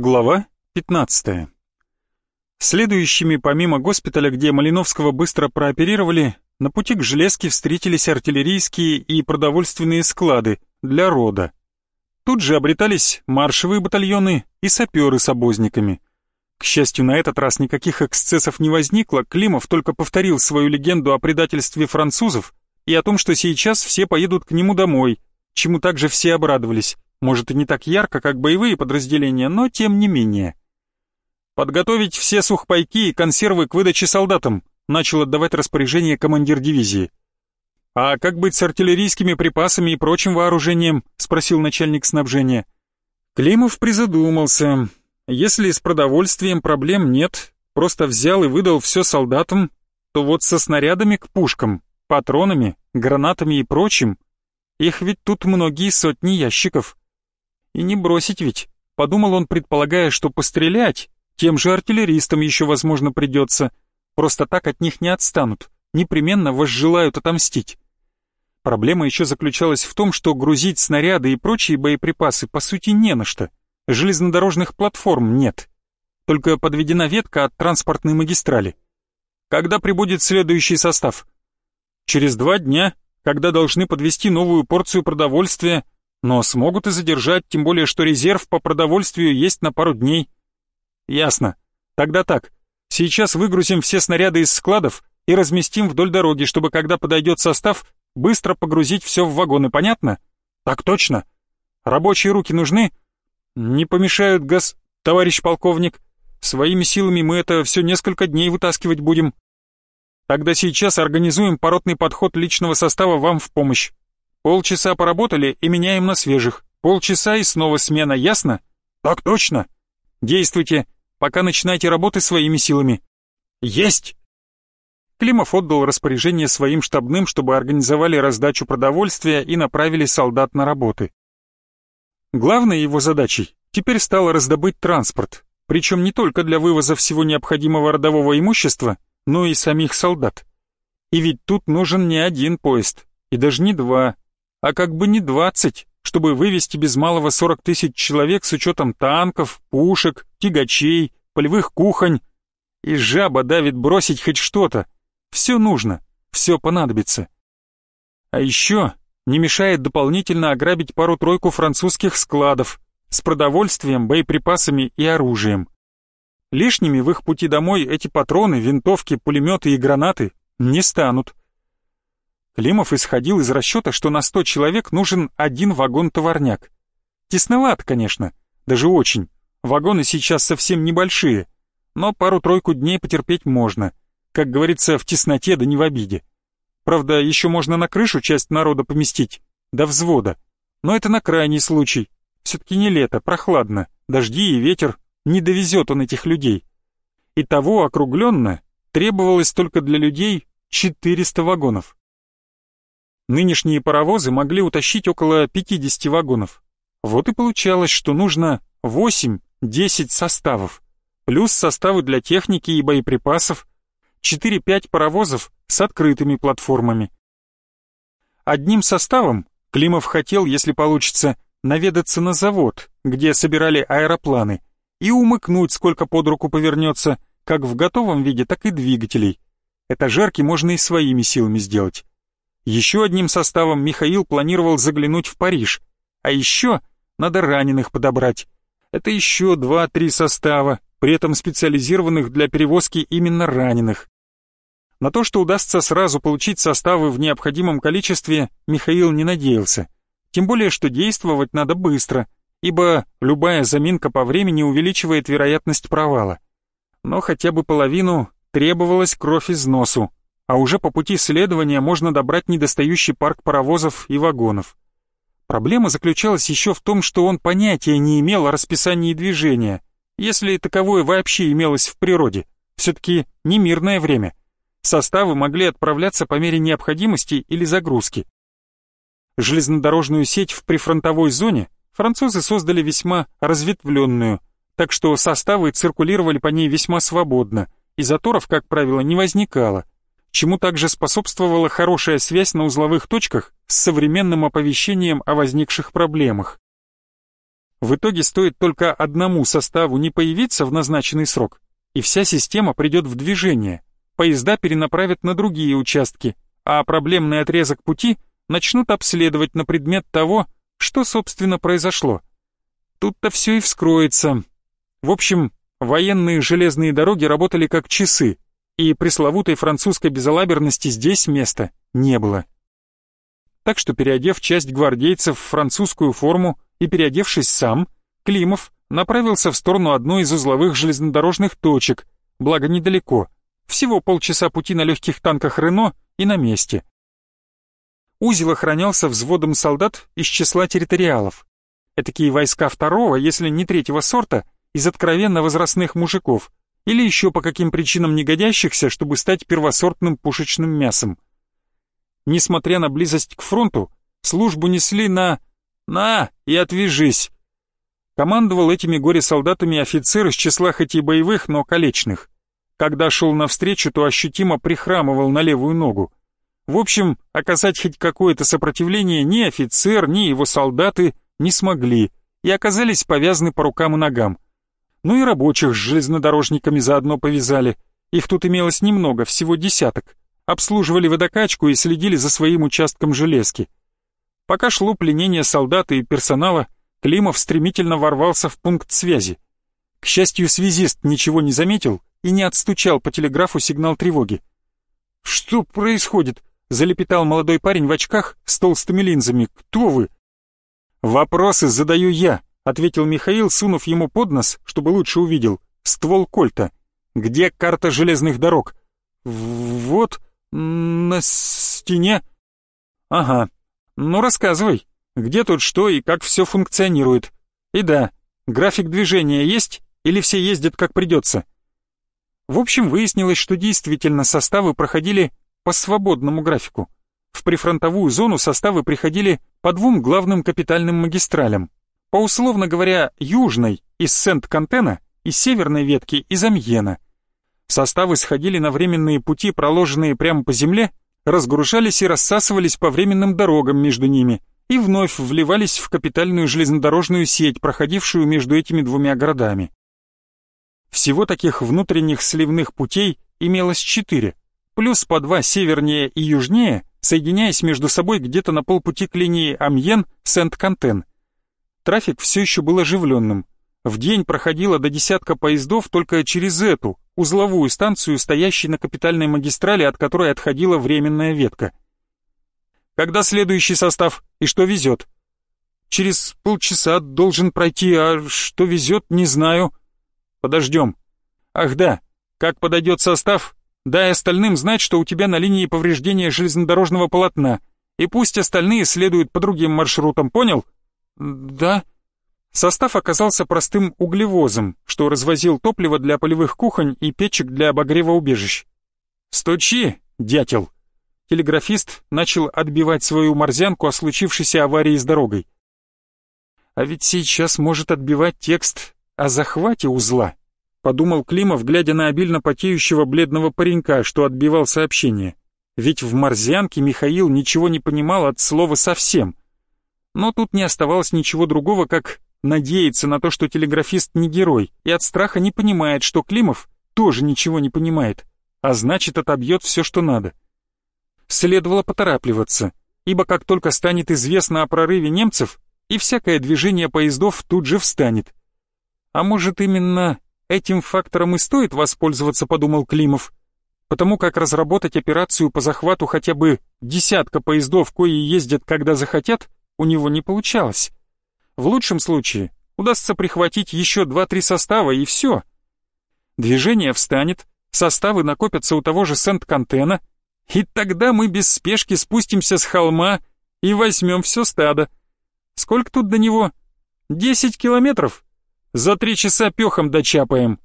Глава 15. Следующими, помимо госпиталя, где Малиновского быстро прооперировали, на пути к железке встретились артиллерийские и продовольственные склады для рода. Тут же обретались маршевые батальоны и саперы с обозниками. К счастью, на этот раз никаких эксцессов не возникло, Климов только повторил свою легенду о предательстве французов и о том, что сейчас все поедут к нему домой, чему также все обрадовались. Может и не так ярко, как боевые подразделения, но тем не менее. Подготовить все сухпайки и консервы к выдаче солдатам, начал отдавать распоряжение командир дивизии. «А как быть с артиллерийскими припасами и прочим вооружением?» — спросил начальник снабжения. Климов призадумался. Если с продовольствием проблем нет, просто взял и выдал все солдатам, то вот со снарядами к пушкам, патронами, гранатами и прочим, их ведь тут многие сотни ящиков. И не бросить ведь, подумал он, предполагая, что пострелять тем же артиллеристам еще, возможно, придется. Просто так от них не отстанут, непременно возжелают отомстить. Проблема еще заключалась в том, что грузить снаряды и прочие боеприпасы по сути не на что. Железнодорожных платформ нет. Только подведена ветка от транспортной магистрали. Когда прибудет следующий состав? Через два дня, когда должны подвести новую порцию продовольствия, но смогут и задержать, тем более что резерв по продовольствию есть на пару дней. Ясно. Тогда так. Сейчас выгрузим все снаряды из складов и разместим вдоль дороги, чтобы когда подойдет состав, быстро погрузить все в вагоны, понятно? Так точно. Рабочие руки нужны? Не помешают газ, товарищ полковник. Своими силами мы это все несколько дней вытаскивать будем. Тогда сейчас организуем поротный подход личного состава вам в помощь. Полчаса поработали и меняем на свежих. Полчаса и снова смена, ясно? Так точно. Действуйте, пока начинайте работы своими силами. Есть! Климов отдал распоряжение своим штабным, чтобы организовали раздачу продовольствия и направили солдат на работы. Главной его задачей теперь стало раздобыть транспорт, причем не только для вывоза всего необходимого родового имущества, но и самих солдат. И ведь тут нужен не один поезд, и даже не два, а как бы не 20, чтобы вывести без малого 40 тысяч человек с учетом танков, пушек, тягачей, полевых кухонь. И жаба давит бросить хоть что-то. Все нужно, все понадобится. А еще не мешает дополнительно ограбить пару-тройку французских складов с продовольствием, боеприпасами и оружием. Лишними в их пути домой эти патроны, винтовки, пулеметы и гранаты не станут. Климов исходил из расчета, что на 100 человек нужен один вагон-товарняк. Тесновато, конечно, даже очень. Вагоны сейчас совсем небольшие, но пару-тройку дней потерпеть можно. Как говорится, в тесноте да не в обиде. Правда, еще можно на крышу часть народа поместить, до взвода. Но это на крайний случай. Все-таки не лето, прохладно, дожди и ветер, не довезет он этих людей. И того округленно требовалось только для людей 400 вагонов. Нынешние паровозы могли утащить около 50 вагонов. Вот и получалось, что нужно 8-10 составов, плюс составы для техники и боеприпасов, 4-5 паровозов с открытыми платформами. Одним составом Климов хотел, если получится, наведаться на завод, где собирали аэропланы, и умыкнуть, сколько под руку повернется, как в готовом виде, так и двигателей. Этажерки можно и своими силами сделать. Еще одним составом Михаил планировал заглянуть в Париж. А еще надо раненых подобрать. Это еще два-три состава, при этом специализированных для перевозки именно раненых. На то, что удастся сразу получить составы в необходимом количестве, Михаил не надеялся. Тем более, что действовать надо быстро, ибо любая заминка по времени увеличивает вероятность провала. Но хотя бы половину требовалась кровь из носу а уже по пути следования можно добрать недостающий парк паровозов и вагонов. Проблема заключалась еще в том, что он понятия не имел о расписании движения, если таковое вообще имелось в природе. Все-таки не мирное время. Составы могли отправляться по мере необходимости или загрузки. Железнодорожную сеть в прифронтовой зоне французы создали весьма разветвленную, так что составы циркулировали по ней весьма свободно, и заторов, как правило, не возникало – чему также способствовала хорошая связь на узловых точках с современным оповещением о возникших проблемах. В итоге стоит только одному составу не появиться в назначенный срок, и вся система придет в движение. Поезда перенаправят на другие участки, а проблемный отрезок пути начнут обследовать на предмет того, что, собственно, произошло. Тут-то все и вскроется. В общем, военные железные дороги работали как часы, и пресловутой французской безалаберности здесь места не было. Так что, переодев часть гвардейцев в французскую форму и переодевшись сам, Климов направился в сторону одной из узловых железнодорожных точек, благо недалеко, всего полчаса пути на легких танках «Рено» и на месте. Узел охранялся взводом солдат из числа территориалов. Этакие войска второго, если не третьего сорта, из откровенно возрастных мужиков, или еще по каким причинам не годящихся, чтобы стать первосортным пушечным мясом. Несмотря на близость к фронту, службу несли на «На и отвяжись!» Командовал этими горе-солдатами офицер из числа хоть и боевых, но колечных. Когда шел навстречу, то ощутимо прихрамывал на левую ногу. В общем, оказать хоть какое-то сопротивление ни офицер, ни его солдаты не смогли и оказались повязаны по рукам и ногам. Ну и рабочих с железнодорожниками заодно повязали. Их тут имелось немного, всего десяток. Обслуживали водокачку и следили за своим участком железки. Пока шло пленение солдат и персонала, Климов стремительно ворвался в пункт связи. К счастью, связист ничего не заметил и не отстучал по телеграфу сигнал тревоги. «Что происходит?» — залепетал молодой парень в очках с толстыми линзами. «Кто вы?» «Вопросы задаю я», — ответил Михаил, сунув ему под нос, чтобы лучше увидел, ствол кольта. «Где карта железных дорог?» «Вот, на стене». «Ага, ну рассказывай, где тут что и как все функционирует. И да, график движения есть или все ездят как придется? В общем, выяснилось, что действительно составы проходили по свободному графику. В прифронтовую зону составы приходили по двум главным капитальным магистралям. По условно говоря, южной из Сент-Кантена и северной ветки из Амьена. Составы сходили на временные пути, проложенные прямо по земле, разгружались и рассасывались по временным дорогам между ними и вновь вливались в капитальную железнодорожную сеть, проходившую между этими двумя городами. Всего таких внутренних сливных путей имелось четыре, плюс по два севернее и южнее, соединяясь между собой где-то на полпути к линии Амьен-Сент-Кантен. Трафик все еще был оживленным. В день проходило до десятка поездов только через эту, узловую станцию, стоящей на капитальной магистрали, от которой отходила временная ветка. Когда следующий состав и что везет? Через полчаса должен пройти, а что везет, не знаю. Подождем. Ах да, как подойдет состав, дай остальным знать, что у тебя на линии повреждения железнодорожного полотна, и пусть остальные следуют по другим маршрутам, понял? Да. Состав оказался простым углевозом, что развозил топливо для полевых кухонь и печек для обогрева убежищ. «Стучи, дятел!» Телеграфист начал отбивать свою морзянку о случившейся аварии с дорогой. «А ведь сейчас может отбивать текст о захвате узла», подумал Климов, глядя на обильно потеющего бледного паренька, что отбивал сообщение. Ведь в морзянке Михаил ничего не понимал от слова совсем. Но тут не оставалось ничего другого, как надеется на то, что телеграфист не герой, и от страха не понимает, что Климов тоже ничего не понимает, а значит отобьет все, что надо. Следовало поторапливаться, ибо как только станет известно о прорыве немцев, и всякое движение поездов тут же встанет. А может именно этим фактором и стоит воспользоваться, подумал Климов, потому как разработать операцию по захвату хотя бы десятка поездов, кои ездят когда захотят, у него не получалось. В лучшем случае удастся прихватить еще два-три состава и все. Движение встанет, составы накопятся у того же Сент-Кантена, и тогда мы без спешки спустимся с холма и возьмем все стадо. Сколько тут до него? Десять километров? За три часа пехом дочапаем.